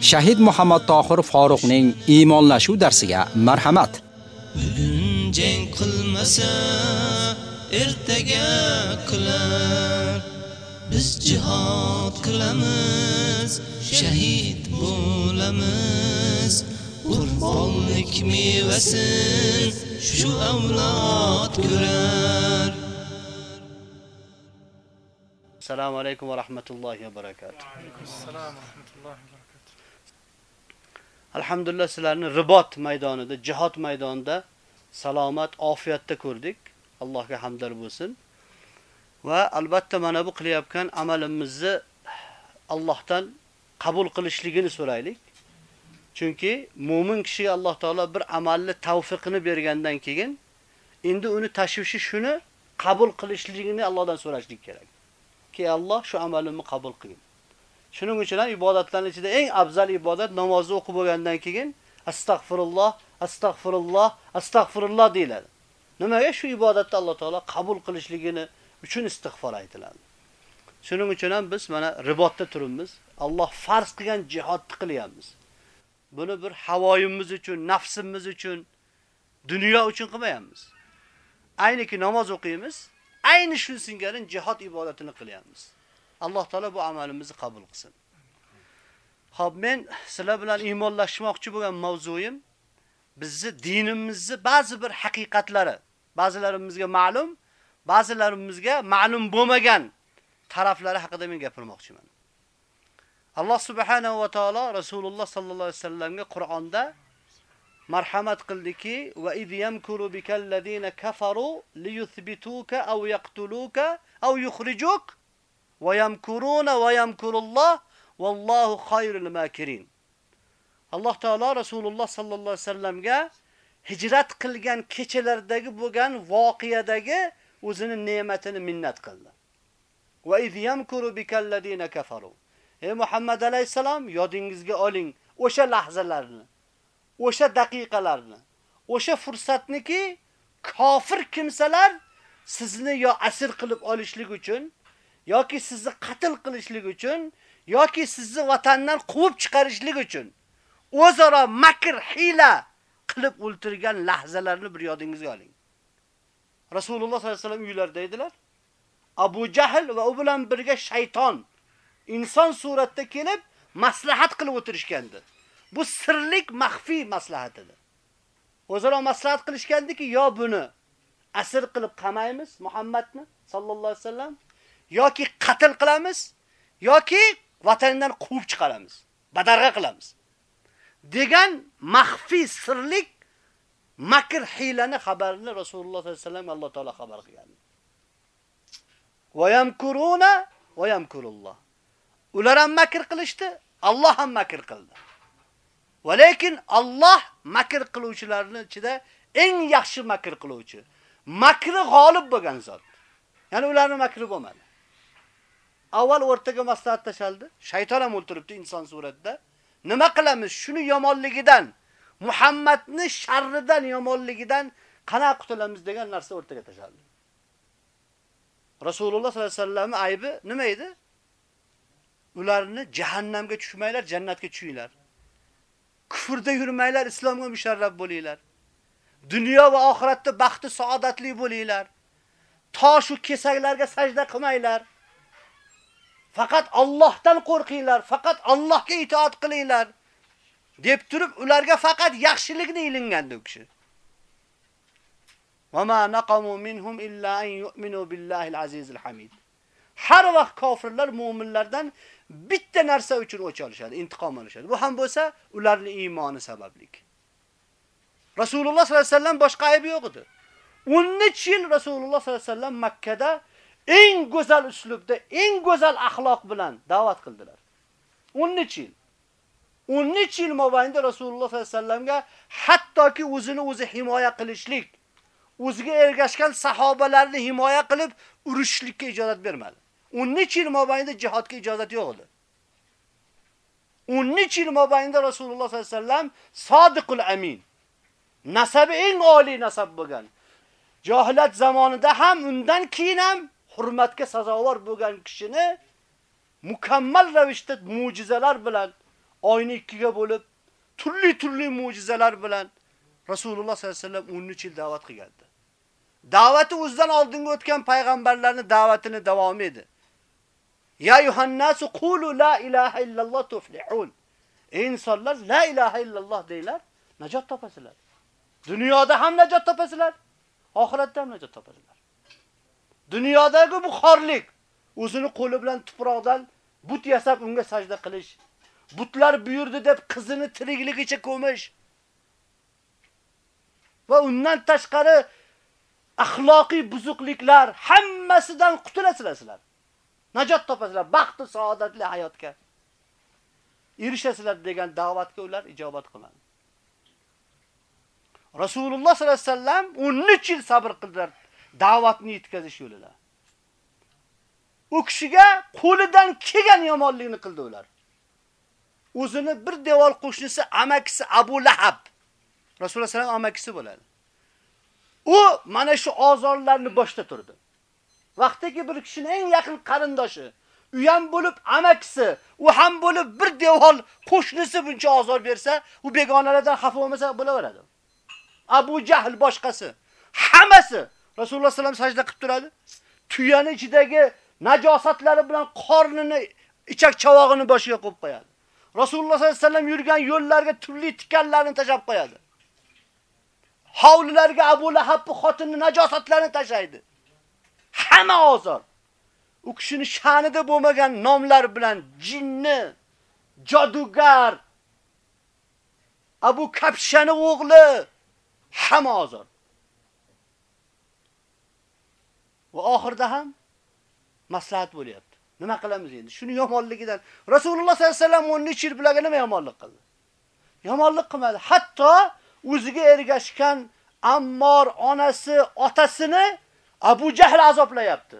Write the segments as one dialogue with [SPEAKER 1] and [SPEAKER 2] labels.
[SPEAKER 1] Shahid Muhammad Tohir Faruqning iymonlashuv darsiga marhamat.
[SPEAKER 2] bugun jang qilmasa ertaga qilar biz jihad qilamiz shahid bo'lamiz qurbonlik mevasin shu avlod ko'rar
[SPEAKER 3] Assalomu alaykum va rahmatullohi va barakatuh.
[SPEAKER 4] Assalom rahmatullohi va barakatuh.
[SPEAKER 3] Alhamdulillah sizlarni ribot maydonida, jihad maydonida salomat, ofiyatda ko'rdik. Allohga hamdlar bo'lsin. Va albatta mana bu qilayotgan amalimizni Allohdan qabul qilishligini so'raylik. Chunki mu'min kishiga Alloh taolo bir amalni tavfiqini bergandan keyin endi uni tashvishi shuni qabul qilishligini Allohdan so'rashlik kerak. Ki Alloh shu amalimni qabul qilgin. Shuning uchun ham ibodatlarning ichida eng afzal ibodat namozni o'qib bo'lgandan keyin astag'firulloh, astag'firulloh, astag'firulloh deyiladi. Nimaga shu ibodatni Alloh taolo qabul qilishligini uchun istig'for aytiladi. Shuning uchun ham biz mana ribotda turibmiz. Alloh farz qilgan jihodni qilyapmiz. Buni bir havoyimiz uchun, nafsimiz uchun, dunyo uchun qilmayapmiz. Ayniki namoz o'qiymiz, ayni shu singari jihod ibodatini qilyapmiz. Alloh taolo bu amalimizni qabul qilsin. Xo'p, men sizlar bilan iymonlashmoqchi bo'lgan mavzuyim bizni dinimizni ba'zi bir haqiqatlari, ba'zilarimizga ma'lum, ba'zilarimizga ma'lum bo'lmagan taraflari haqida men gapirmoqchiman. Alloh subhanahu va taolo Rasululloh sallallohu alayhi vasallamga Qur'onda marhamat qildiki va id yamkuru bikallazina kafaru liyuthbituka aw yaqtuluka aw yukhrijuk وَيَمْكُرُونَ وَيَمْكُرُ va yamkurulloh خَيْرُ الْمَاكِرِينَ makirin. Alloh taolo Rasululloh sallallohu alayhi vasallamga hijrat qilgan kechalardagi bo'lgan voqeadagi o'zini ne'matini minnat qildi. Va iz yamkuru bikallazina kafaru. Ey Muhammad alayhisalom, yodingizga oling o'sha lahzalarni, o'sha daqiqalarni, o'sha fursatniki kofir kimsalar sizni yo asir qilib olishlik uchun yoki sizni qatl qilishlik uchun yoki sizni vatandan quvib chiqarishlik uchun o'zaro makr, hila qilib o'ltirgan lahzalarni bir yodingizga oling. Rasululloh sollallohu alayhi vasallam uylarida edilar. Abu Jahl va u bilan birga shayton inson suratda kelib maslahat qilib o'tirishgandi. Bu sirlik maxfiy maslahat edi. O'zaro maslahat qilishgandiki, yo buni asir qilib qamaymiz Muhammadni sallallohu alayhi vasallam yoki qatl qilamiz yoki vatandan quvib chiqaramiz, badarg'a qilamiz. degan maxfiy sirlik makr hilani xabarini Rasululloh sollallohu alayhi vasallam Alloh taolo xabar qilgan. Va yamkuruna va yamkurulloh. Ular ham makr qilishdi, Alloh ham makr qildi. Va lekin Alloh makr qiluvchilarning ichida eng yaxshi makr qiluvchi, makri g'olib bo'lgan zot. Ya'ni ularning makri bo'lmadi. Avval o'rtaga maslahat tashaldi, shayton ham o'ltiribdi inson suratida. Nima qilamiz? Shuni yomonligidan, Muhammadni sharridan, yomonligidan qana qutulamiz degan narsa o'rtaga tashaldi. Rasululloh sollallohu alayhi vasallam aybi nima edi? Ularni jahannamga tushmanglar, jannatga tushinglar. Kufrda yurmanglar, islomga musharraf bo'linglar. Dunyo va oxiratda baxti saodatli bo'linglar. Tosh u kesaklarga sajda qilmanglar. Faqat Allohdan qo'rqinglar, faqat Allohga itoat qilinglar deb turib ularga faqat yaxshilikni ilingandi u kishi. Va ma naqamu minhum illa an yu'minu billahi al-azizil hamid. Har vaqt kofirlar mu'minlardan bitta narsa uchun o'ch olishadi, intiqom olishadi. Bu ham bo'lsa ularning iymoni sabablik. Rasululloh sollallohu alayhi vasallam boshqa aybi yo'q edi. 13 yil Rasululloh sollallohu alayhi vasallam Makka da eng go'zal uslubda, eng go'zal axloq bilan da'vat qildilar. 13 yil. 13 yil mobaynida Rasululloh sollallohu alayhi vasallamga hattoki o'zini o'zi himoya qilishlik, o'ziga ergashgan sahobalarni himoya qilib urushishlikka ijozat bermadi. 13 yil mobaynida jihodga ijozat yo'q edi. 13 yil mobaynida Rasululloh sollallohu alayhi vasallam sodiqul amin, nasabi eng oliy nasab bo'lgan. Jahilat zamonida ham undan keyin ham hurmatga sazovor bo'lgan kishini mukammal ravishda mo'jizalar bilan oyni ikkiga bo'lib, turli-turli mo'jizalar bilan Rasululloh sollallohu alayhi vasallam 13 yil da'vat qilgandi. Da'vati o'zidan oldinga o'tgan payg'ambarlarning da'vatini davom edi. Ya yuhannasu qulu la ilaha illalloh tuflihun. Insonlar la ilaha illalloh deylar, najot topasizlar. Dunyoda ham najot topasizlar, oxiratda ham najot topasizlar. Dunyodagi bu xorlik, o'zini qo'li bilan tuproqdan but yasab unga sajda qilish, butlar buyurdi deb qizini tirikligicha ko'mish va undan tashqari axloqiy buzuqliklar hammasidan qutulasizlar sizlar. Najot topasizlar, baxt va saodatli hayotga erishasizlar degan da'vatga ular ijobat qilmadi. Rasululloh sollallohu alayhi vasallam 13 yil sabr qildilar da'vatni yetkazish yo'lida. U kishiga qo'lidan kelgan yomonlikni qildi ular. O'zini bir devor qo'shnisi amakisi Abu Lahab Rasululloh sallam amakisi bo'ladi. U mana shu ozorlarni boshda turdi. Vaqtdagi bir kishining eng yaqin qarindoshi, u ham bo'lib amakisi, u ham bo'lib bir devor qo'shnisi buncha azob bersa, u begonalardan xafa bo'lmasa bo'laveradi. Abu Jahl boshqasi, hammasi Rasululloh sallam sajda qilib turadi. Tuyani ichidagi najosatlari bilan qornini, ichak chavog'ini boshiga qo'yib qo'yadi. Rasululloh sallallohu alayhi vasallam yurgan yo'llarga turli tikanlarni tashab qo'yadi. Hovlilarga Abu Lahabning xotinini najosatlarni tashaydi. Hamma ozor. U kishini sha'nida bo'lmagan nomlar bilan jinni, jodugar, Abu Kapshani o'g'li hamma ozor. Va oxirida ham maslahat bo'lyapti. Nima qilamiz endi? Shuni yomonligidan Rasululloh sollallohu alayhi vasallam 13 yil bilaga nima yomonlik qildi? Yomonlik qilmadi. Hatto o'ziga ergashgan Ammor onasi, otasini Abu Jahl azoblayapti.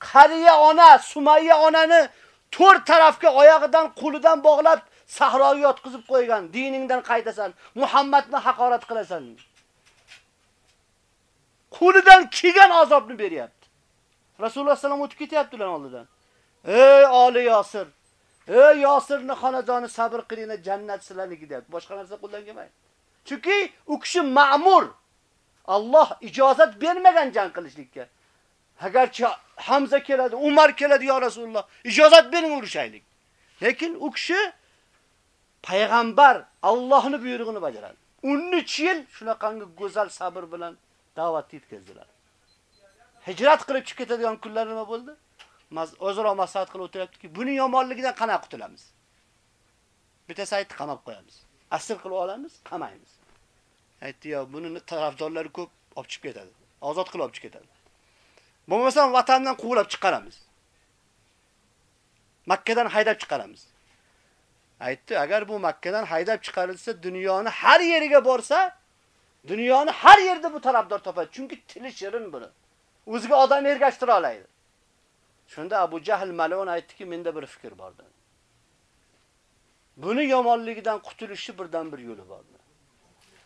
[SPEAKER 3] Qariya ona, Sumayya onani to'rt tarafga oyog'idan, qo'lidan bog'lab sahroga yotqizib qo'ygan. Diningdan qaytasan, Muhammadni haqorat qilasan. Qo'lidan kelgan azobni beryapti. Rasululloh sallam o'tib ketyaptilar oldidan. Ey Ali Yosir, ey Yosirni xonajoni sabr qilinglar, jannat sizlarniki deyapti. Boshqa narsa qo'ldan kelmaydi. Chunki u kishi ma'mur. Alloh ijozat bermagan jang qilishlikka. Agarchi Hamza keladi, Umar keladi yo Rasululloh, ijozat bering urushaylik. Lekin u kishi payg'ambar Allohning buyrug'ini bajaradi. 13 yil shunaqangi go'zal sabr bilan da'vat yetkazdilar. Hijrat qilib chiqib ketadigan kunlar nima bo'ldi? O'zaro maslahat qilib o'tiryaptiki, buni yomonligidan qanaqa qutulamiz. Bitta saytni qamab qo'yamiz. Asir qilib olamiz, qamaymiz. Aytdi, yo, buni tarafdorlari ko'p olib chiqib ketadi. Ozod qilib olib chiqib ketadi. Bo'lmasa vatandan quvlab chiqaramiz. Makkadan haydab chiqaramiz. Aytdi, agar bu Makkadan haydab chiqarilsa, dunyoni har yeriga borsa, dunyoni har yerda bu tarafdor topadi. Chunki tili shirin buni. O'ziga odam ergashtira oladi. Shunda Abu Jahl malon aytdiki, menda bir fikr bor dedi. Buni yomonligidan qutulishi birdan bir yo'li bor.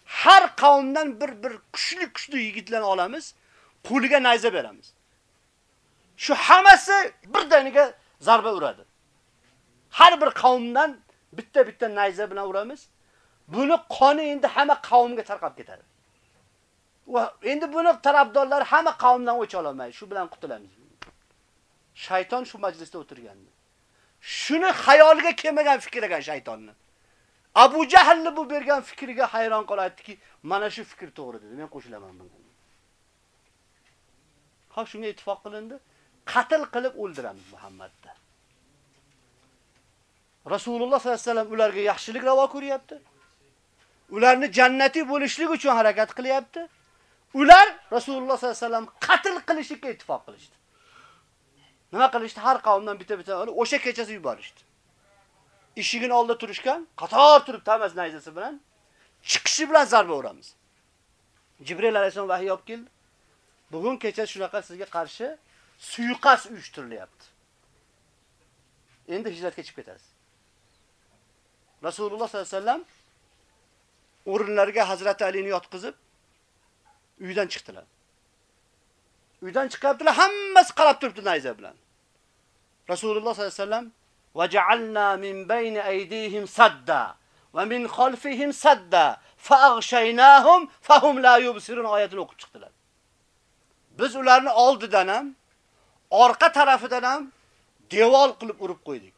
[SPEAKER 3] Har qavmdan bir bir kuchli-kuchli yigitlarni olamiz, qo'liga nayza beramiz. Shu hammasi birdaniga zarba uradi. Har bir qavmdan bitta-bitta nayza bilan uramiz. Buni qoni endi hamma qavmga tarqab ketadi. Va endi buni tarafdorlar hamma qavmdan o'ch olmaydi. Shu bilan qutulamiz. Shayton shu majlisda o'tirgandi. Shuni xayoliga kelmagan fikr ekan shaytonni. Abu Jahlni bu bergan fikriga hayron qoladiki, mana shu fikr to'g'ri dedi. Men qo'shilaman bunga. Xo'p, shunga ittifoq qilindi. Qatl qilib o'ldiramiz Muhammadni. Rasululloh sollallohu alayhi vasallam ularga yaxshilik ravo ko'ryapti. Ularni jannatiy bo'lishlik uchun harakat qilyapti. Ular Rasululloh sollallohu alayhi vasallam qatl qilishga ittifoq qilishdi. Nima qilishdi? Har qavmdan bitta-bitta olib o'sha kechasi yuborishdi. Eshigini oldida turishgan, qator turib Tamaz nayzasi bilan chiqishi bilan zarba uramiz. Jibril alayhisalom vahiy olib keldi. Bugun kecha shunaqa sizga qarshi suiqasd uyushtirilyapti. Endi hijratga chiqib ketasiz. Rasululloh sollallohu alayhi vasallam o'rinlarga Hazrat Alini yotqizib uydan chiqdilar. Uydan chiqyaptilar, hammasi qarab turibdi nayza bilan. Rasululloh sallallohu alayhi vasallam va ja'alna min bayni aydihim sadda va min xalfihim sadda fa aghshaynahum fahum la yubsirun oyatini o'qib chiqdilar. Biz ularni oldidan ham, orqa tarafidan ham devor qilib urib qo'ydik.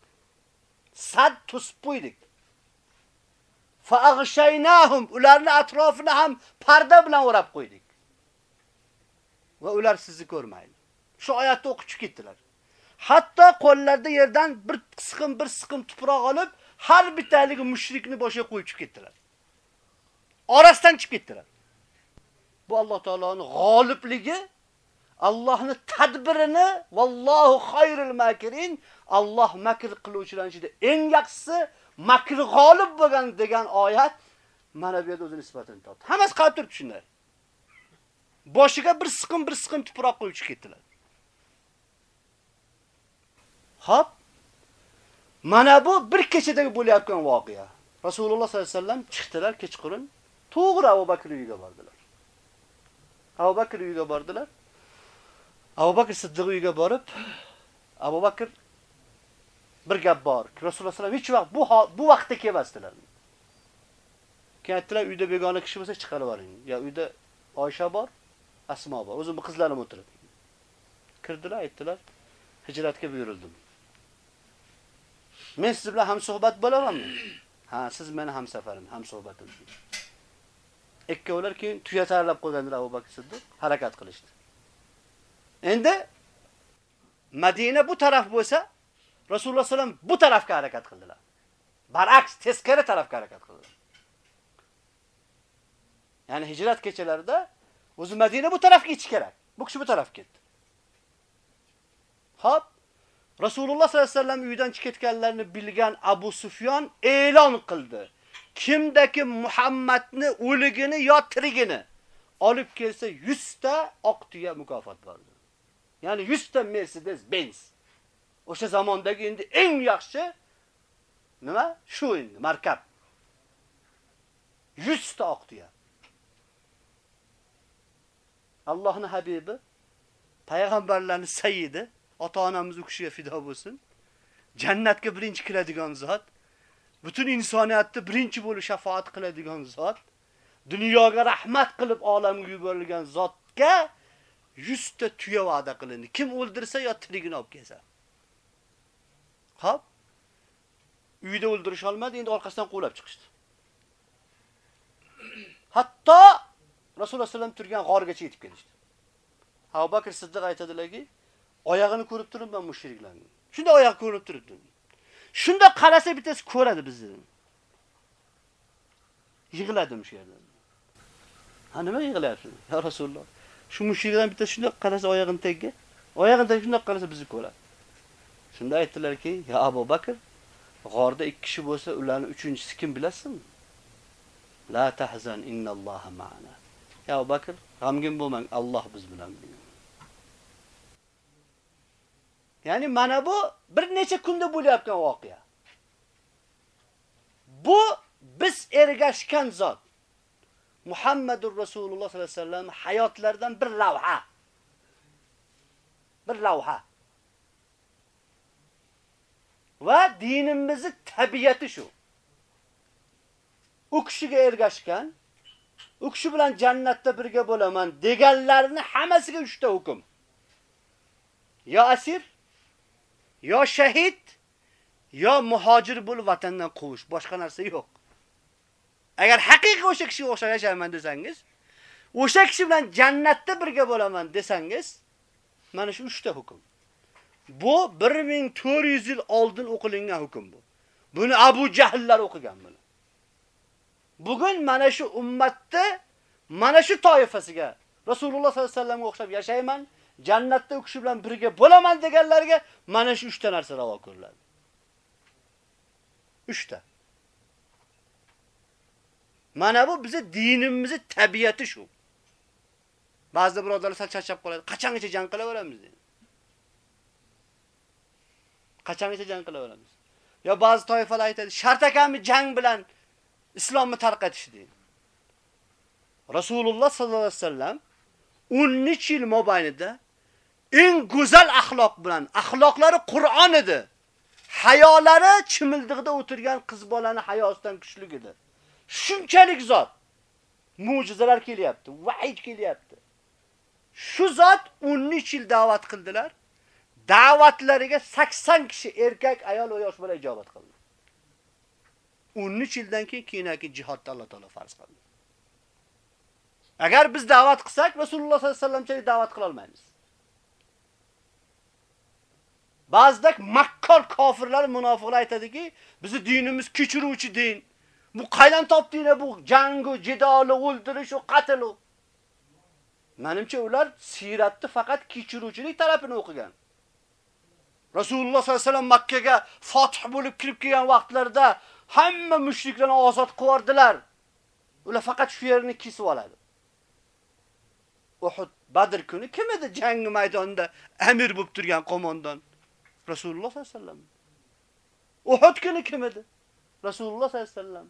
[SPEAKER 3] Sad to'sib qo'ydik. Fa'aghshaynahum ularni atrofini ham parda bilan o'rab qo'ydik. Va ular sizni ko'rmaydi. Shu oyatni o'qib chiqib ketdilar. Hatto qo'llarida yerdan bir qisqim bir siqim tuproq olib, har bittaligi mushrikni boshiga qo'yib chiqib ketdilar. Orasidan chiqib ketdilar. Bu Alloh taoloning g'olibligi, Allohning tadbirini, vallohu xayrul makirin, Alloh makr qiluvchilar ichida eng yaxshisi, makr g'olib bo'lgan degan oyat mana bu yerda o'zini isbotini topdi. Hammasi qarab turibdi shunday. Boshiga bir siqim bir siqim tuproq qo'yib chiqib ketdilar. Hop. Mana bu bir kechadagi bo'layotgan voqea. Rasululloh sollallohu alayhi vasallam chiqdilar kechqurun, to'g'ri Abu Bakr uyiga bordilar. Abu Bakr uyiga bordilar. Abu Bakr Siddiq uyiga borib, Abu Bakr bir gap bor. Rasululloh sollallohu hech vaqt bu bu vaqtda kelmasdilar. Keyin aytdilar, uyda begona kishi bo'lsa chiqarib yuboring. Ya uyda Oysha bor, Asmo bor. O'zimni qizlarim o'tirib. Kirdilar, aytdilar, hijratga buyurildim. Men siz bilan ham suhbat bo'lamanmi? Ha, siz meni ham safarim, ham suhbatim. Ikkovlar keyin tuya tayyorlab qo'yganlar Abu Bakr Siddiq harakat qilishdi. Endi Madina bu taraf bo'lsa, Rasululloh sallam bu tarafga harakat qildilar. Baraks teskari tarafga harakat qildilar. Ya'ni hijrat kechalarida o'zi Madina bu tarafga ketish kerak. Bu kishi bu tarafga ketdi. Hop, Rasululloh sollallohu alayhi vasallam uydan chiqib ketganlarini bilgan Abu Sufyon e'lon qildi. Kimdaki Muhammadni o'ligini yo tirigini olib kelsa 100 ta oq tuya mukofot berdi. Ya'ni 100 ta Mercedes Benz. O'sha zamondagi endi eng yaxshi nima? Shu endi markab. 100 ta oq tuya. Allohning habibi, payg'ambarlarning sayyidi ota-onamiz u kishiga fido bo'lsin. Jannatga birinchi kiradigan zot, butun insoniyatni birinchi bo'lib shafaat qiladigan zot, dunyoga rahmat qilib olamga yuborilgan zotga 100 ta tuya va'da qilindi. Kim o'ldirsa yo tirigini olib kelsa. Xo'p. Uyda o'ldirish olmadi, endi orqasidan quvlab chiqishdi. Hatto Rasululloh sallam turgan g'orgacha yetib kelishdi. Abu Bakr Siddiq aytadilarki, oyog'ini ko'rib turibman mushriklarning. Shunda oyoq ko'rib turibdi. Shunda qarasa bittasi ko'radi bizni. Yig'ladim shu yerda. Ha nima yig'layapsiz? Ya Rasululloh. Shu mushriklardan bittasi shunda qarasa oyog'ini tagiga, oyog'ini tagiga shunda qarasa bizni ko'radi. Shunda aytdilarki, "Ya Abu Bakr, g'orda ikki kishi bo'lsa, ularning uchinchisi kim bilasizmi? La tahzan innalloha ma'ana." Ya Bakr, g'amgin bo'lmang, Alloh biz bilan. Ya'ni mana bu bir necha kunda bo'layotgan voqea. Bu biz ergashgan zot. Muhammadur Rasululloh sollallohu alayhi vasallam hayotlaridan bir lavha. Bir lavha. Va dinimizni tabiati shu. U kishiga ergashgan, u kishi bilan jannatda birga bo'laman deganlarni hammasiga 3 ta hukm. Yo asir, yo shahid, yo muhojir bo'lib vatandan quvish, boshqa narsa yo'q. Agar haqiqiy o'sha kishiga o'xshab yashayman desangiz, o'sha kishi bilan jannatda birga bo'laman desangiz, mana shu 3 ta hukm. Bu 1400 yil oldin o'qilingan hukm bu. Buni Abu Jahllar o'qigan buni. Bugun mana shu ummatni mana shu toifasiga Rasululloh sollallohu alayhi vasallamga o'xshab yashayman, jannatda u kishi bilan birga bo'laman deganlarga mana shu 3 ta narsa ravo ko'riladi. 3 ta. Mana bu bizi dinimizning tabiati shu. Ba'zi birodarlar sal charchab qoladi. Qachongacha jang qilaveramiz deydi. Qachongacha jang qilaveramiz? Yo ba'zi toifalar aytadi, shart ekanmi jang bilan islomni tarqatish deydi. Rasululloh sallallohu alayhi vasallam 13 yil mobaynida eng go'zal axloq bilan, axloqlari Qur'on edi. Hayolari chimildig'ida o'tirgan qiz bolani hayosidan kuchli edi. Shunchalik zot mo'jizalar kelyapti, vahiy kelyapti. Shu zot 13 yil da'vat qildilar. Da'vatlariga 80 kishi erkak, ayol va yosh bola ijobat qildi. 13 yildan keyin keyingi jihodda Alloh taolo farz qildi. Agar biz da'vat qilsak, Rasululloh sollallohu alayhi vasallamchalik da'vat qila olmaymiz. Ba'zida makkor kofirlar, munofiqlar aytadiki, bizi dinimiz kechiruvchi din. Bu qaydan topdinglar bu jangu, jidoli, o'ldirish va qatl. Menimcha ular siratni faqat kechiruvchilik tarafini o'qigan. Rasululloh sollallohu alayhi vasallam Makka ga foth bo'lib kirib kelgan vaqtlarda hamma mushriklarni ozod qilardilar. Ular faqat shu yerni kesib oladi. Uhud Badr kuni kim edi jang maydonida amir bo'lib turgan qo'mondon? Rasululloh sollallohu alayhi vasallam. Uhud kuni kim edi? Rasululloh sollallohu alayhi vasallam.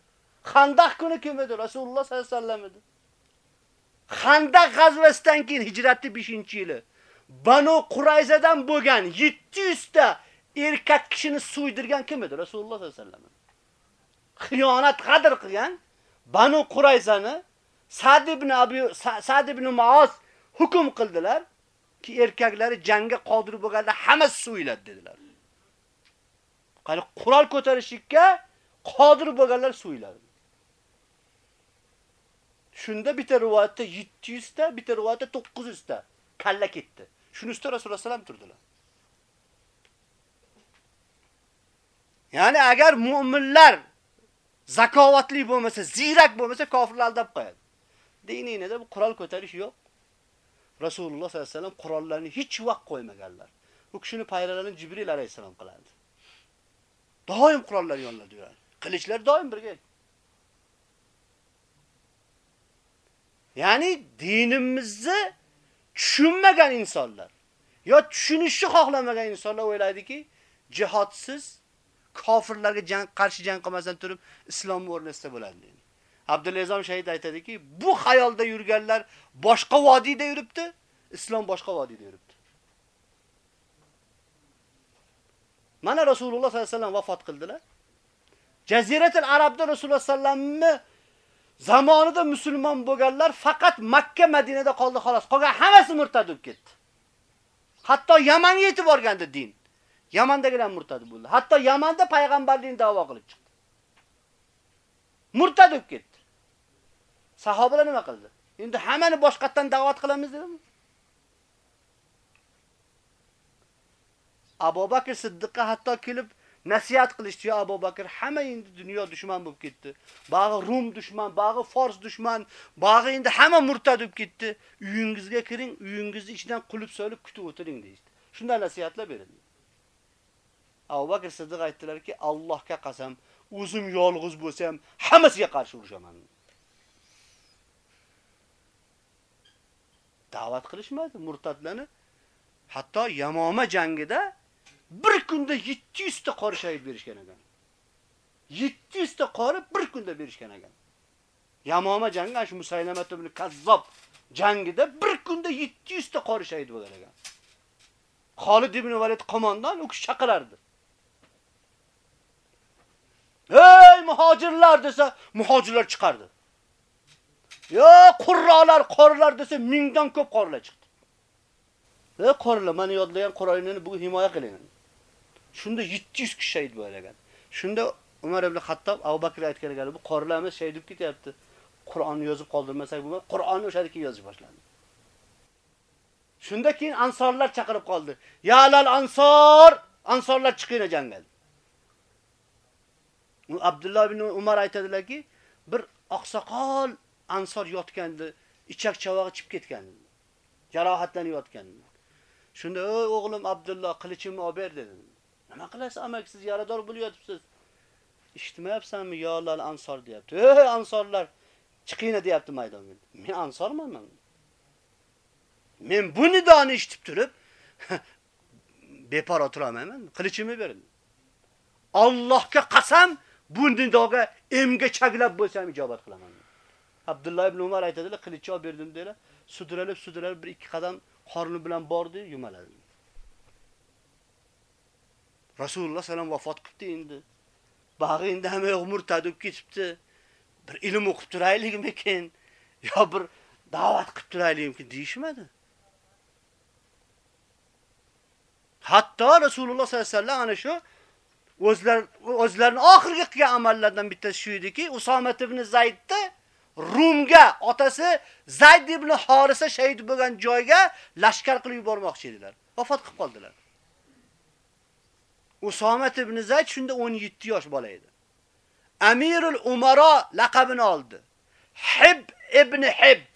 [SPEAKER 3] Xandaq kuni kim edi? Rasululloh sollallohu alayhi vasallam edi. Xandaq g'azvasidan keyin hijratning 5-yili Banu Qurayzadan bo'lgan 700 ta erkak kishini so'ydirgan kim edi? Rasululloh sollallohu alayhi vasallam. Xiyonat qadr qilgan Banu Qurayzani Sa'd ibn Abi Sa'd ibn Muoz hukm qildilar ki erkaklari jangga qodir bo'lganda hammasi suyiladi dedilar. Qani qurol ko'tarishga qodir bo'lganlar suyiladi. Shunda bitta rivoyatda 700 ta, bitta rivoyatda 900 ta kalla ketdi. Shuni ustida Rasululloh sallam turdilar. Ya'ni agar mu'minlar zakovatli bo'lmasa, zirak bo'lmasa kofirlar aldab qo'yadi. Diningizda bu qurol ko'tarish yo'q. Rasululloh sollallohu alayhi vasallam qurollarni hech vaqt qo'ymaganlar. U kishini payralarini Jibril alayhisalom qiladi. Doim qurollar yonlarida yuradi. Qilichlar doim birga. Ya'ni dinimizni tushunmagan insonlar yo tushunishni xohlamagan insonlar o'ylaydiki, jihodsiz kofirlarga jang qarshi jang qilmasdan turib islomni o'rnatsa bo'ladi deydi. Abdulazom shahid aytadiki, bu xayolda yurganlar boshqa vodiyda yuribdi, islom boshqa vodiyda yuribdi. Mana Rasululloh sollallohu alayhi vasallam vafot qildilar. Jaziratul Arabda Rasululloh sallamni zamonida musulmon bo'lganlar faqat Makka, Madinada qoldi xolos. Qolgan hammasi murtad bo'lib ketdi. Hatto Yamanga yetib borgandi din. Yamandagilar murtad bo'ldi. Hatto Yamanda payg'ambarlikni da'vo qilib chiqdi. Murtad bo'lib ketdi. Sahobalar nima qildi? Endi hammani boshqatdan da'vat qilamiz dedimi? Abu Bakr Siddiqqa hatto kelib nasihat qilishdi, "Ya Abu Bakr, hamma endi dunyo dushman bo'lib ketdi. Bag'i Rum dushman, bag'i Fors dushman, bag'i endi hamma murtad bo'lib ketdi. Uyingizga kiring, uyingizni ichidan qulib solib kutib o'tiring" deydi. Shunday nasihatlar berildi. Abu Bakr Siddiq aytdilarki, "Allohga qasam, o'zim yolg'iz bo'lsam, hammasiga qarshi urushaman." Da'vat qilishmadi murtadlarni. Hatto Yamoma jangida bir kunda 700 ta qori shahid berishgan ekan. 700 ta qori bir kunda berishgan ekan. Yamoma jangi shu Musaylamat ibn Kazzob jangida bir kunda 700 ta qori shahid bo'lgan ekan. Xolid ibn Valid qo'mondan u kishi chaqirardi. Ey muhojirlar desa, muhojirlar chiqardi. Yo, qurrolar, qorilar desa, mingdan ko'p qorilar chiqdi. Ey qorilar, meni yodlagan Qur'onni bugun himoya qiling. Shunda 700 kishi shahid bo'lgan. Shunda Umar ibn Xattob Abu Bakr aytgan ekan, bu qorilarimiz shahid bo'lib ketyapti. Qur'onni yozib qoldirmasak bo'lmaydi. Qur'onni o'shada keyin yozish boshlandi. Shunda keyin ansorlar chaqirib qoldi. Ya lal ansor, ansorlar chiqinglar jangga. Abdulloh ibn Umar aytadilarki, bir oqsoqol ansor yotgandi, ichak chavog'i chib ketgan. Jarohatlanib yotgan. Shunda, "Ey o'g'lim Abdulloh, qilichimni olib ber" dedi. Nima qilasiz, amak siz yarador bo'lyapsiz. Eshitmayapsanmi? Yo Allah ansor deyapti. Ey ansorlar, chiqinglar deyapti maydonga. Men ansorman. Men bu nidoni eshitib turib beparo turamayman. Qilichimni berin. Allohga qasam, bu nidoga emga chaglab bo'lsam ijobat qilaman. Abdulloh ibn Umar aytadilar, qilichni olib berdim dedilar. Sudralib, sudralib bir ikki qadam qorni bilan bordi, yumaladi. Rasululloh sallam vafot qildi endi. Bag'i endi hamma yoq murtad bo'lib ketibdi. Bir ilm o'qib turaylikmikin yo bir da'vat qilib turaylikmikin deyishmadi. Hatto Rasululloh sallallohu alayhi vasallam ana shu o'zlar o'zlarini oxirgi qilgan amallardan bittasi shu ediki, Usomat ibn Zaydni Rumga otasi Zayd ibn Horisa shahid bo'lgan joyga lashkar qilib yubormoqchi edilar. Vafot qilib qoldilar. Usomat ibn Zayd shunda 17 yosh bola edi. Amirul Umara laqabini oldi. Hib ibn Hib.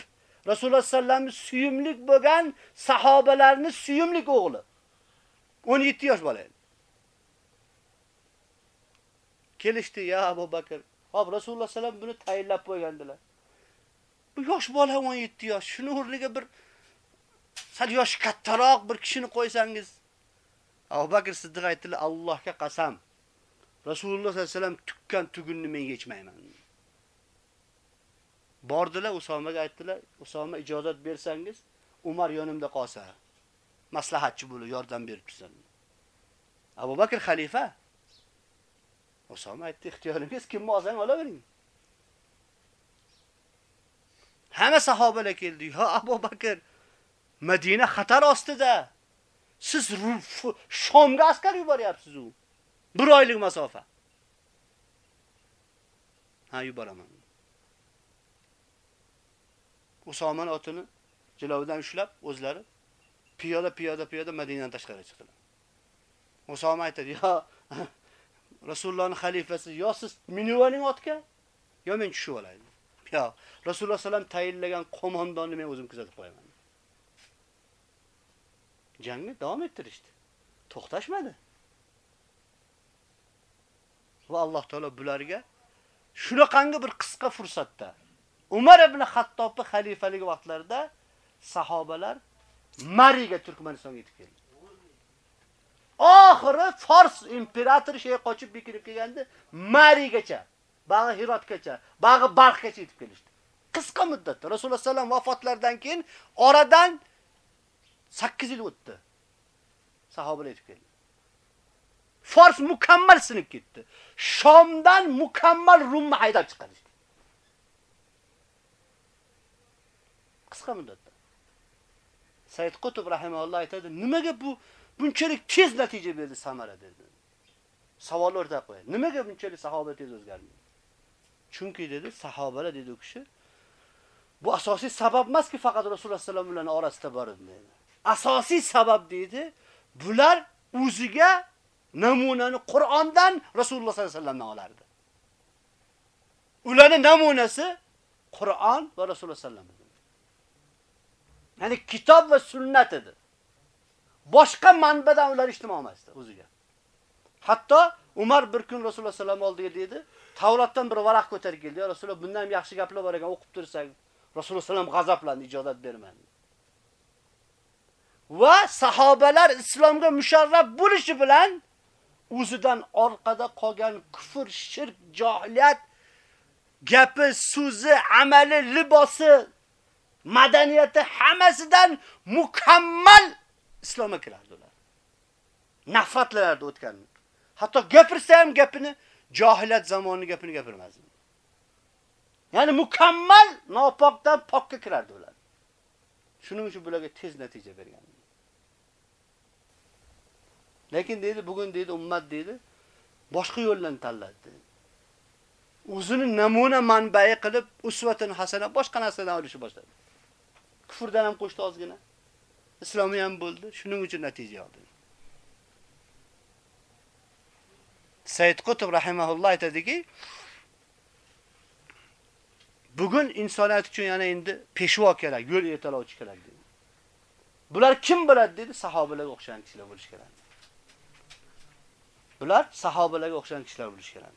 [SPEAKER 3] Rasululloh sallallohu suyumlik bo'lgan sahobalarning suyumlik o'g'li. 17 yosh bola edi. Kelishdi ya Abu Bakr. Hop Rasululloh sallam buni tayinlab qo'ygandilar. Bu yosh bola 17 yosh. Shuni o'rniga bir sal yosh kattaroq bir kishini qo'ysangiz. Abu Bakr Siddiq aytdilar, Allohga qasam. Rasululloh sallallohu alayhi vasallam tukkan tugunni men yechmayman. Bordilar Usomaga aytdilar, Usoma ijozat bersangiz, Umar yonimda qolsa, maslahatchi bo'lib yordam berib tursin. Abu Bakr xalifa. Usoma aytdi, ixtiyoringiz kimni olsang olavering. Hamma sahobalar keldi. "Ya Abu Bakr, Madina xatar ostida. Siz Shomga askar yuboryapsiz u. Bir oylik masofa. Ha, yuboraman. Usomon otini jilovidan ushlab o'zlari piyoda piyoda piyoda Madinadan tashqariga chiqdilar. Usoma aytadi, "Yo, Rasulullohning xalifasi, yo siz minib oling otga, yo men tushib olay." Yo, Rasululloh sallam tayinlagan qo'mondonni men o'zim kuzatib qo'yaman. Jangni davom ettirishdi. To'xtashmadi. Va Alloh taolo bularga shunaqangi bir qisqa fursatda Umar ibn Xattobning xalifaligi vaqtlarida sahobalar Mariga Turkmanistonga yetib keldi. Oxiri Fors imperatori shay qochib bekinib kelganda Marigacha, bag'i Hirotgacha, bag'i Balxgacha yetib kelishdi. Qisqa muddatda Rasululloh sallam vafotlaridan keyin oradan 8 yil o'tdi. Sahobalar yetib keldi. Fors mukammal sinib ketdi. Shomdan mukammal Rumni haydab chiqarishdi. Qisqa muddatda. Said Qutb rahimahulloh aytadi, nimaga bu bunchalik tez natija berdi Samara dedi. Savol o'rta qo'yadi. Nimaga bunchalik sahoba tez o'zgarmadi? Chunki dedi, sahobalar dedi u kishi bu asosiy sabab emaski faqat Rasululloh sallallohu alayhi vasallam bilan orasida bor edi. Asosiy sabab dedi, bular o'ziga namunani Qur'ondan Rasululloh sallallohu alayhi vasallamdan olardi. Ularning namunasi Qur'on va Rasululloh sallallohu alayhi vasallam. Ya'ni kitob va sunnat edi. Boshqa manbadan ular ijtimo emasdi o'ziga. Hatto Umar bir kun Rasululloh sallallohu alayhi oldiga dedi, Tavratdan bir varaq ko'tarib keldi. Ya Rasululloh, bundan ham yaxshi gaplar bor ekan, o'qib tursak. Rasululloh sallam g'azablandi, ijozat bermadi. Va sahobalar islomga musharraf bo'lishi bilan o'zidan orqada qolgan kufr, shirk, jahiliyat gapi, so'zi, amali, libosi, madaniyati hammasidan mukammal islomga kirardi ular. Nafratlanardi o'tgan. Hatto gapirsa ham gapini jahilat zamoni gapini gapirmasdi. Ya'ni mukammal nopokdan pokka kirardi ular. Shuning uchun bularga tez natija bergan. Lekin dedi, bugun dedi ummat dedi, boshqa yo'llarni tanladi. O'zini namuna manbai qilib, usvatun hasana boshqa narsadan olishni boshladi. Kufrdan ham qo'shdi ozgina. Islomi ham bo'ldi, shuning uchun natija oldi. Said Qutb rahimahulloh aytadiki, bugun insoniyat uchun yana endi peshvo kerak, yo'l ertalovchi kerak dedi. Bular kim bo'ladi dedi? Sahobalarga o'xshagan kishilar bo'lish kerak. Bular sahobalarga o'xshagan kishilar bo'lish kerak.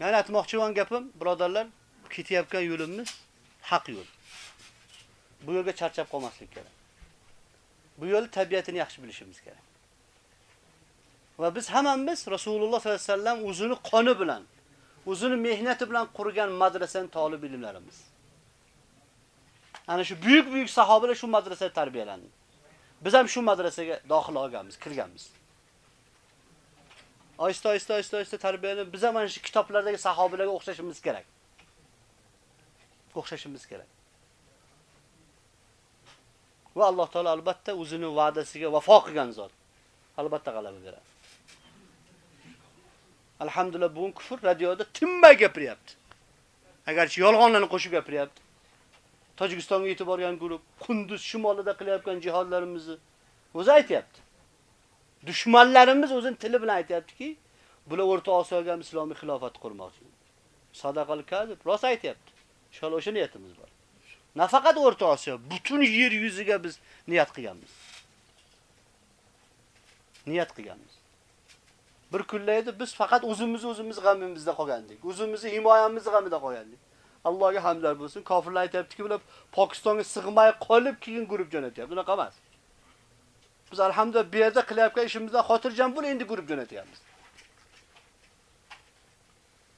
[SPEAKER 3] Ya'ni aytmoqchi bo'lgan gapim, birodarlar, ketayotgan yo'limiz haq yo'l. Bu yo'lga charchab qolmaslik kerak. Bu yo'l tabiatini yaxshi bilishimiz kerak. Va biz hammamiz Rasululloh sollallohu alayhi vasallam o'zini qoni bilan, o'zini mehnati bilan qurgan madrasaning talib ilmlarimiz. Ana shu buyuk-buyuk sahobalar shu madrasada tarbiyalandi. Biz ham shu madrasaga daxil olganmiz, kirganmiz. Oysta, oysta, oysta, oysta tarbiyalanib, biz ham mana shu kitoblardagi sahobalarga o'xshashimiz kerak. O'xshashimiz kerak. Va Alloh taolo albatta o'zining va'dasiga vafo qilgan zot. Albatta g'alaba beradi. Alhamdulillah bugun kufr radioda tinmay gapiryapti. Agarchi yolg'onlarni qo'shib gapiryapti. Tojikistonga yetib borgan guruh, Qunduz shimolida qilayotgan jihodlarimizni o'zi aytayapti. Dushmanlarimiz o'zining tili bilan aytayaptiki, bular O'rta Osiyoga islomiy xilofat qurmoqchi. Sadaqal kazib, rost aytayapti. Inshaalloh o'sha niyatimiz bor. Nafaqat O'rta Osiyo, butun yer yuziga biz niyat qilganmiz. Niyat qilganmiz. Bir kunlaydi biz faqat o'zimizni o'zimiz g'amimizda qolgandik. O'zimizni himoyamiz g'amida qolgandik. Allohga hamdlar bo'lsin. Kofirlar aytayaptiki, bular Pokistonga sig'may qolib keyin guruh jo'natyapti. Bunaqa emas. Biz alhamdulillah bu yerda qilayotgan ishimizdan xotirjam bo'lib endi guruh jo'natyapmiz.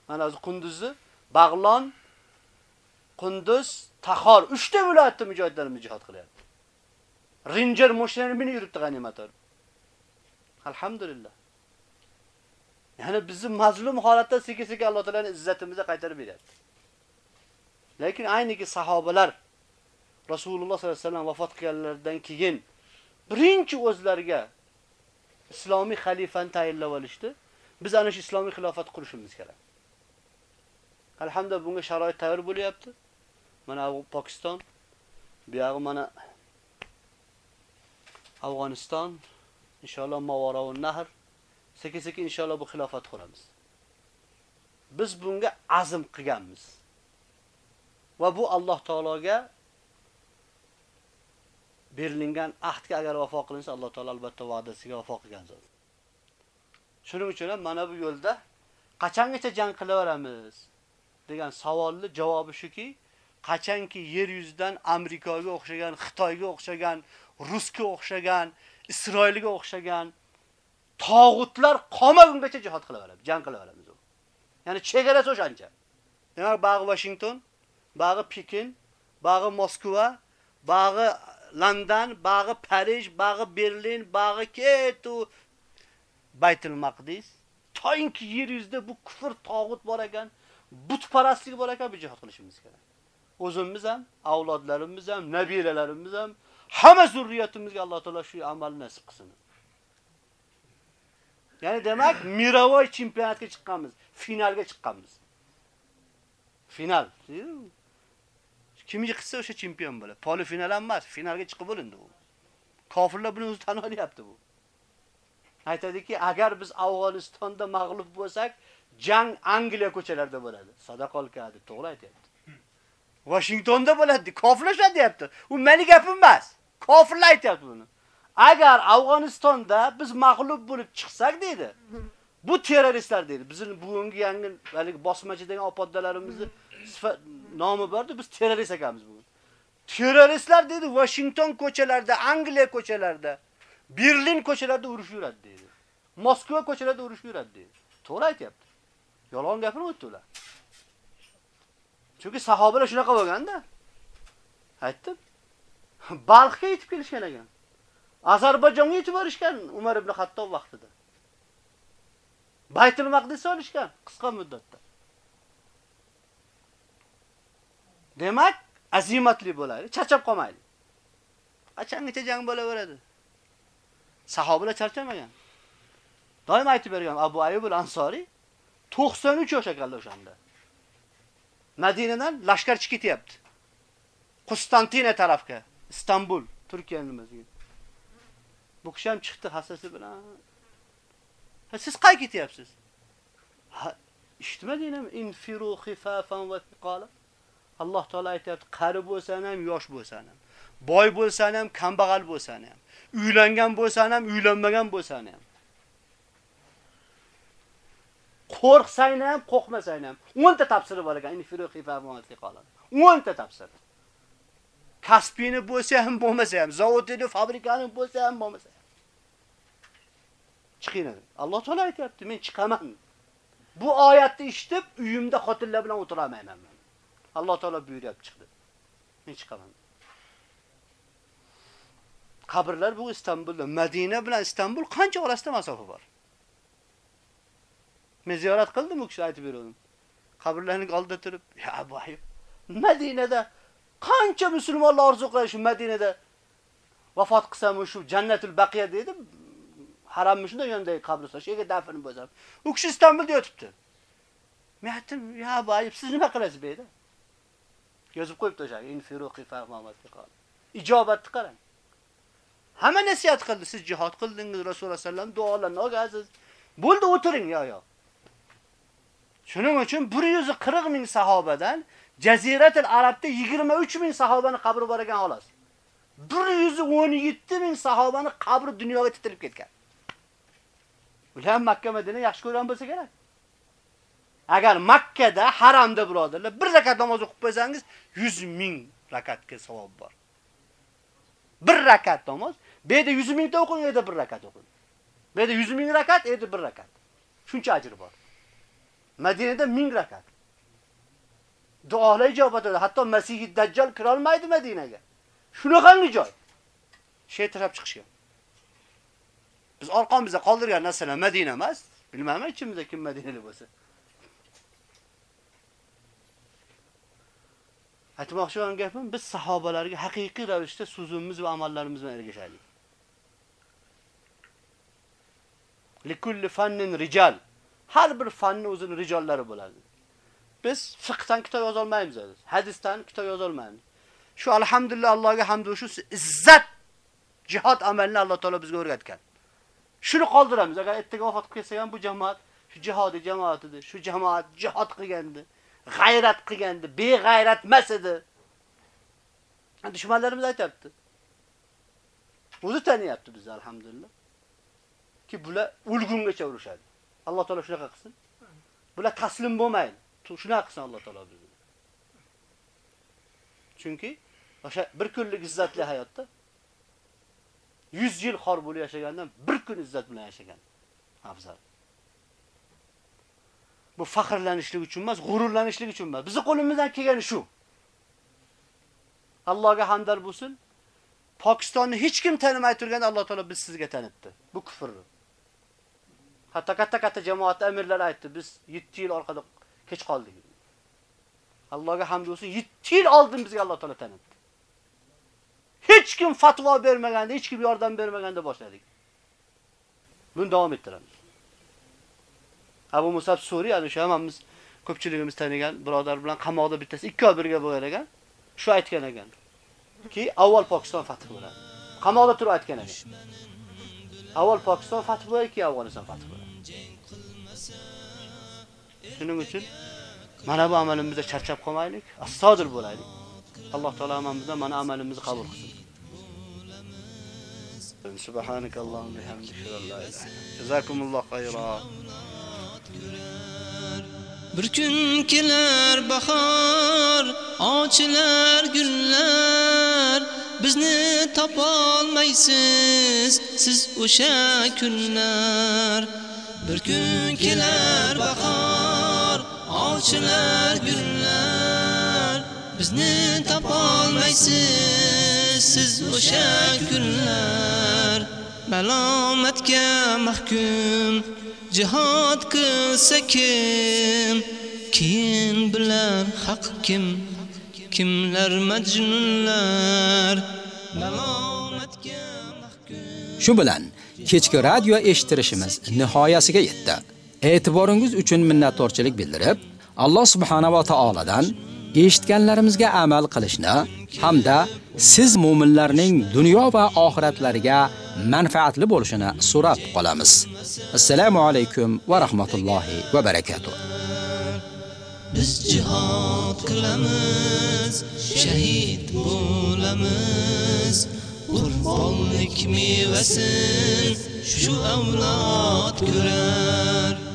[SPEAKER 3] Mana hozir Qunduzni, Bag'lon, Qunduz, Tahor 3 ta viloyatda mujohidlarimiz jihad qilyapti. Ranger mashinani minib yuribdi g'animatlar. Alhamdulillah. Ya'ni bizni mazlum holatda sekin-sekin Alloh taolaning izzatimizni qaytarib beryapti. Lekin ayniki sahobalar Rasululloh sollallohu alayhi vasallam vafot qilganlaridan keyin birinchi o'zlariga islomiy xalifani tayinlab olishdi. Biz ana shu islomiy xilofat qurishimiz kerak. Alhamdulillah bunga sharoit tayyor bo'lyapti. Mana bu Pokiston, bu yog'i mana Afg'oniston, inshaalloh Mavarovun Nahr sekin-sekin inshaalloh bu xilofat quramiz. Biz bunga azm qilganmiz. Va bu Alloh taologa berilgan ahdga agar vafo qilinsa, Alloh taolo albatta va'dasiga vafo qilgan zot. Shuning uchun ham mana bu yo'lda qachongacha jang qilaveramiz degan savolning javobi shuki, qachonki yer yuzidan Amerikaga o'xshagan, Xitoyga o'xshagan, Rusga o'xshagan, Isroilga o'xshagan tog'utlar qolmagungacha jihad qilaveramiz, jang qilaveramiz u. Ya'ni chegarasi o'shancha. Demak, bag'i Washington, bag'i Pekin, bag'i Moskva, bag'i London, bag'i Parij, bag'i Berlin, bag'i ketu Baytul Maqdis. Toyinki yer yuzida bu kufr tog'ut bor ekan, butparastlik bor ekan, bu jihad qilishimiz kerak. O'zimiz ham, avlodlarimiz ham, nabiralarimiz ham, hamma zurriyatimizga Alloh taolo shu amalni nasib qilsin. Ya'ni demak, Miravoy chempionatga chiqqanmiz, finalga chiqqanmiz. Final. Kim yiqsa o'sha chempion bo'ladi. Polifinal ham emas, finalga chiqib bo'lindi u. Kofirlar buni o'zi tan olyapti bu. Aytadiki, agar biz Afg'onistonda mag'lub bo'lsak, jang Angliya ko'chalarida bo'ladi. Sadaqol kadi, to'g'ri aytayapti. Washingtonda bo'ladi, kofirlar deyapti. U meni gapim emas. Kofirlar aytayapti buni. Agar Afg'onistonda biz mag'lub bo'lib chiqsak dedi. Bu terroristlar deydi. Bizning bugungi yangi haligi bosmachi degan opoddalarimizni nomi bordi, biz terrorist ekanmiz bugun. Terroristlar dedi Washington ko'chalarida, Angliya ko'chalarida, Berlin ko'chalarida urush yuradi dedi. Moskva ko'chalarida urush yuradi dedi. To'g'ri aytayapti. Yolg'on gapirmayapti ular. Chunki sahobalar shunaqa bo'lganda. Aytdim. Balxga yetib kelishgan ekan. Ozarbayjonga yetib borishgan Umar ibn Xattob vaqtida. Baytul Maqdis olishgan qisqa muddatda. Demak, azimatli bo'laylik, charchab qolmaylik. Qachongacha jang bo'laveradi? Sahobalar charchamagan. Doim aytib bergan Abu Ayyub al-Ansori 93 yosh ekanlar o'shanda. Madinadan lashkar chiqib ketyapti. Konstantina tarafga, Istanbul, Turkiya nimasiga. Bu kishi ham chiqdi hassasi bilan. Ha, siz qay ketyapsiz? Ha, eshitmadingmi? Infiru khifafan va thiqala. Alloh taolo aytayapti, qari bo'lsan ham, yosh bo'lsan ham, boy bo'lsan ham, kambag'al bo'lsan ham, uylangan bo'lsan ham, uylanmagan bo'lsan ham. Qo'rqsang ham, qo'rqmasang ham 10 ta tafsiri bor ekan. Infiru xifamatli qoladi. 10 ta tafsir. Kasbini bo'lsa ham, bo'lmasa ham, zavodini, fabrikani bo'lsa ham, bo'lmasa ham. Chiqinglar. Alloh taolo aytayapti, men chiqaman. Bu oyatni eshitib, uyimda xotinlar bilan o'tiramayman men. Alloh taolo buyuryapti, chiqdi. Men chiqaman. Qabrlar bu Istanbulda, Madina bilan Istanbul qancha orasida masofa bor? Men ziyorat qildim, u kishi aytib berdim. Qabrlarning oldida turib, ya boyib. Madinada qancha musulmonlar orzu qiladi shu Madinada vafot qilsam shu jannatul baqiya dedi. Harammi shunda yonidagi qabriston, shu yerga dafn bo'lsam. U kishi Istanbulda yotibdi. Men aytdim, ya boyib, siz nima qilasiz bu yerda? Yozib qo'yibdi o'sha, infiru qifa Muhammadga qol. Ijobatni qarang. Hamma nasihat qildi, siz jihad qildingiz, Rasululloh sallam duolarni olgansiz. Bo'ldi, o'tiring, yo yo. Shuning uchun 140 ming sahobadan Jaziratul Arabda 23 ming sahobani qabri bor ekan xolos. 117 ming sahobani qabri dunyoga titilib ketgan. Ular Makka Madina yaxshi ko'rgan bo'lsa kerak. Agar Makkada, haramda birodarlar, bir rakat namoz o'qib qo'ysangiz, 100 ming rakatga savob bor. Bir rakat namoz, bu yerda 100 mingta o'qing, yerda bir rakat o'qing. Bu yerda 100 ming rakat, yerda bir rakat. Shuncha ajr bor. Madinada 1000 rakat. Duolar ijobat etadi. Hatto Masih Dajjal kira olmaydi Madinaga. Shunaqangi joy. Shay taraf chiqishgan. Biz orqamizda qoldirgan narsalar Madina emas. Bilmayman ichimizda kim Madinali bo'lsa. Aytmoqchi bo'lgan gapim, biz sahobalarga haqiqiy ravishda so'zimiz va amallarimiz bilan ergashaylik. Likulli fannin rijal. Har bir fanni o'zini rijollari bo'ladi. Biz fiqhdan kitob yoza olmaymiz. Hadisdan kitob yoza olmaymiz. Shu alhamdulillah Allohga hamd va shu izzat jihad amalini Alloh taolo bizga o'rgatgan. Shuni qoldiramiz. Agar ertaga vafot qilsa ham bu jamoat shu jihodi jamoatidir. Shu jamoat jihad qilgandi, g'ayrat qilgandi, beg'ayrat emas edi. Dushmanlarimiz aytibdi. O'zi taniyapti biz alhamdulillah. Ki bular o'lgungacha urushadi. Alloh taolo shunaqa qilsin. Bular taslim bo'lmaydi. Shunaqa qilsin Alloh taolo bizni. Chunki o'sha bir kunlik izzatli hayotda 100 yil xor bo'lib yashagandan bir kun izzat bilan yashagan afzal. Bu faxrlanishlik uchun emas, g'ururlanishlik uchun emas. Bizning qo'limizdan kelgani shu. Allohga hamdar bo'lsin. Pokistonni hech kim tanimay turganda Alloh taolo biz sizga tanitdi. Bu kufr. Hatto katta-katta jamoat amirlar aytdi, biz 7 yil orqada kech qoldik. Allohga hamd bo'lsin, 7 yil oldin bizga Alloh taolo tanitdi. Hech kim fatvo bermaganda, hech kim yordam bermaganda boshladik. Buni davom ettiramiz. Abu Musab Suriya, o'sha hammamiz ko'pchiligimiz tanigan birodar bilan qamoqda bittasi ikki oy birga bo'lgan ekan. Shu aytgan ekan. Ki avval Pokiston fath bo'ladi. Qamoqda turib aytgan ekan. Avval Pokiston fath bo'ladi, keyin Afg'oniston fath bo'ladi. Shuning uchun mana bu amalimizda charchab qolmaylik, astodir bo'laylik. Alloh taolo hammamizdan mana amalimizni qabul qilsin. Subhanak Allohumma bihamdika la ilaha illa Jazakumulloh khayran.
[SPEAKER 2] Bir kun kelar bahor, ochilar gullar, bizni topolmaysiz siz o'sha kunlar. Bir kun kelar bahor, ochilar gullar, bizni topolmaysiz siz o'sha kunlar. Malomatga mahkum jihad qilsa kim? Keyin bilar haq kim? Kimlar majnunlar? Malomatga mahkum.
[SPEAKER 1] Shu bilan kechki radio eshittirishimiz nihoyasiga yetdi. E'tiboringiz uchun minnatdorchilik bildirib, Alloh subhanahu va taoladan eshitganlarimizga amal qilishni hamda siz mu'minlarning dunyo va oxiratlariga manfaatli bo'lishini so'rab qolamiz. Assalomu alaykum va rahmatullohi va barakatuh.
[SPEAKER 2] biz jihad qilamiz shahid bo'lamiz qurbonlik mevasin shu avlod ko'rar